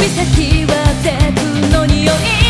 指先は全部の匂い